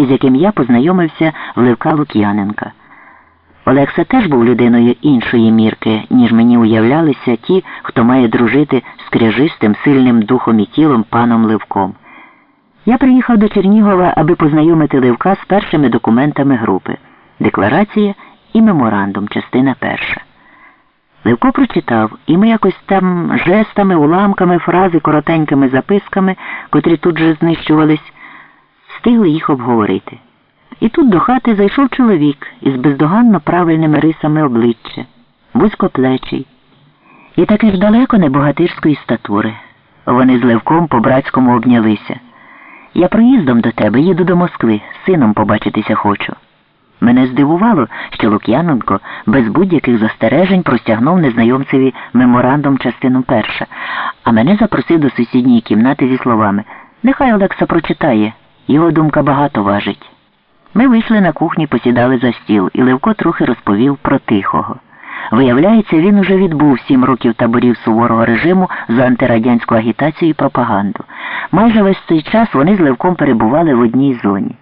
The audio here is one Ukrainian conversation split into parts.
із яким я познайомився в Левка Лук'яненка. Олекса теж був людиною іншої мірки, ніж мені уявлялися ті, хто має дружити з кряжистим, сильним духом і тілом паном Левком. Я приїхав до Чернігова, аби познайомити Левка з першими документами групи декларація і меморандум, частина перша. Левко прочитав, і ми якось там жестами, уламками, фрази, коротенькими записками, котрі тут же знищувались, встигли їх обговорити. І тут до хати зайшов чоловік із бездоганно правильними рисами обличчя, вузькоплечий, і таки ж далеко не богатирської статури. Вони з Левком по братському обнялися. Я проїздом до тебе їду до Москви, з сином побачитися хочу. Мене здивувало, що Лук'яненко без будь-яких застережень простягнув незнайомцеві меморандум частину перша, а мене запросив до сусідньої кімнати зі словами Нехай Олекса прочитає, його думка багато важить. Ми вийшли на кухні, посідали за стіл, і Левко трохи розповів про тихого. Виявляється, він уже відбув сім років таборів суворого режиму за антирадянську агітацію і пропаганду. Майже весь цей час вони з Левком перебували в одній зоні.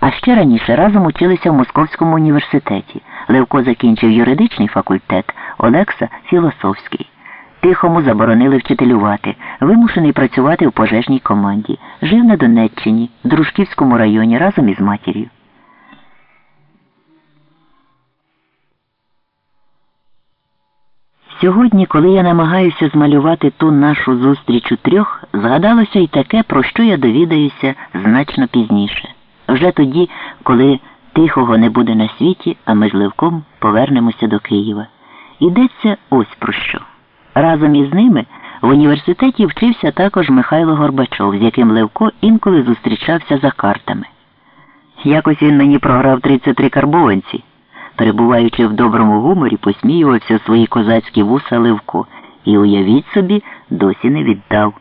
А ще раніше разом училися в Московському університеті. Левко закінчив юридичний факультет, Олекса філософський. Тихому заборонили вчителювати, вимушений працювати в пожежній команді. Жив на Донеччині, в Дружківському районі разом із матір'ю. Сьогодні, коли я намагаюся змалювати ту нашу зустріч у трьох, згадалося й таке, про що я довідаюся значно пізніше. Вже тоді, коли тихого не буде на світі, а ми з Левком повернемося до Києва. Йдеться ось про що. Разом із ними в університеті вчився також Михайло Горбачов, з яким Левко інколи зустрічався за картами. Якось він мені програв 33 карбованці. Перебуваючи в доброму гуморі, посміювався свої козацькі вуса Левко і, уявіть собі, досі не віддав.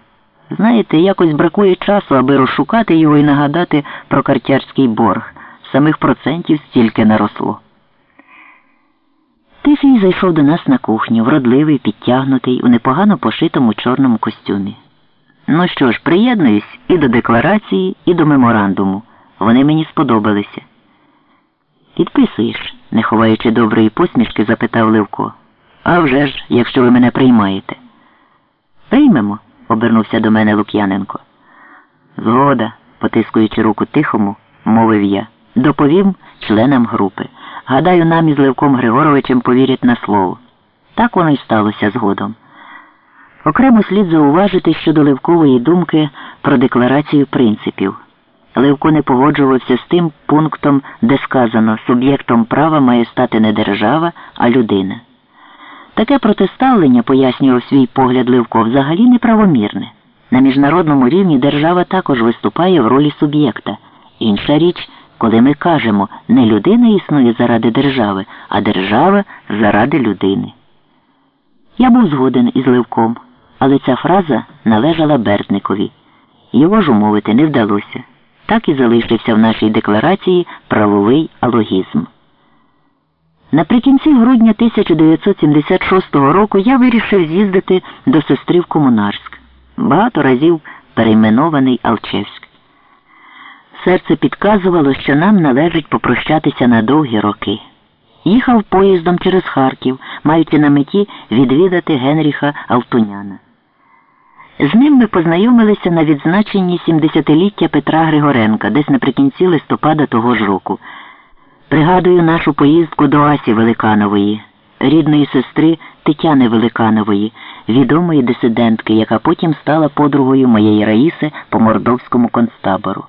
Знаєте, якось бракує часу, аби розшукати його і нагадати про картярський борг. Самих процентів стільки наросло. Тихий зайшов до нас на кухню, вродливий, підтягнутий, у непогано пошитому чорному костюмі. Ну що ж, приєднуюсь і до декларації, і до меморандуму. Вони мені сподобалися. Підписуєш, не ховаючи доброї посмішки, запитав Левко. «А вже ж, якщо ви мене приймаєте. Приймемо обернувся до мене Лук'яненко. Згода, потискуючи руку тихому, мовив я, доповім членам групи. Гадаю, нам із Левком Григоровичем повірять на слово. Так воно й сталося згодом. Окремо слід зауважити щодо Левкової думки про декларацію принципів. Левко не погоджувався з тим пунктом, де сказано, суб'єктом права має стати не держава, а людина. Таке протиставлення, пояснював свій погляд Левко, взагалі неправомірне. На міжнародному рівні держава також виступає в ролі суб'єкта. Інша річ, коли ми кажемо, не людина існує заради держави, а держава заради людини. Я був згоден із Левком, але ця фраза належала Бердникові. Його ж умовити не вдалося. Так і залишився в нашій декларації правовий алогізм. Наприкінці грудня 1976 року я вирішив з'їздити до сестри в Комунарськ, багато разів перейменований Алчевськ. Серце підказувало, що нам належить попрощатися на довгі роки. Їхав поїздом через Харків, маючи на меті відвідати Генріха Алтуняна. З ним ми познайомилися на відзначенні 70-ліття Петра Григоренка, десь наприкінці листопада того ж року. Пригадую нашу поїздку до Асі Великанової, рідної сестри Тетяни Великанової, відомої дисидентки, яка потім стала подругою моєї Раїси по мордовському концтабору.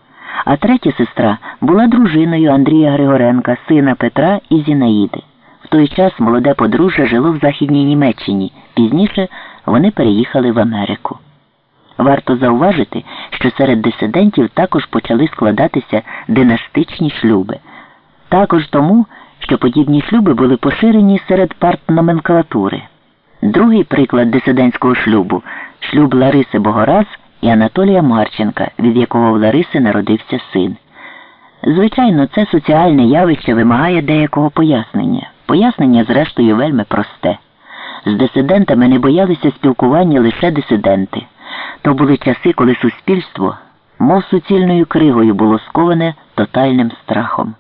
А третя сестра була дружиною Андрія Григоренка, сина Петра і Зінаїди. В той час молоде подружжя жило в Західній Німеччині. Пізніше вони переїхали в Америку. Варто зауважити, що серед дисидентів також почали складатися династичні шлюби. Також тому, що подібні шлюби були поширені серед партноменклатури. Другий приклад дисидентського шлюбу шлюб Лариси Богораз і Анатолія Марченка, від якого в Лариси народився син. Звичайно, це соціальне явище вимагає деякого пояснення. Пояснення, зрештою, вельми просте. З дисидентами не боялися спілкування лише дисиденти. То були часи, коли суспільство, мов суцільною кригою, було сковане тотальним страхом.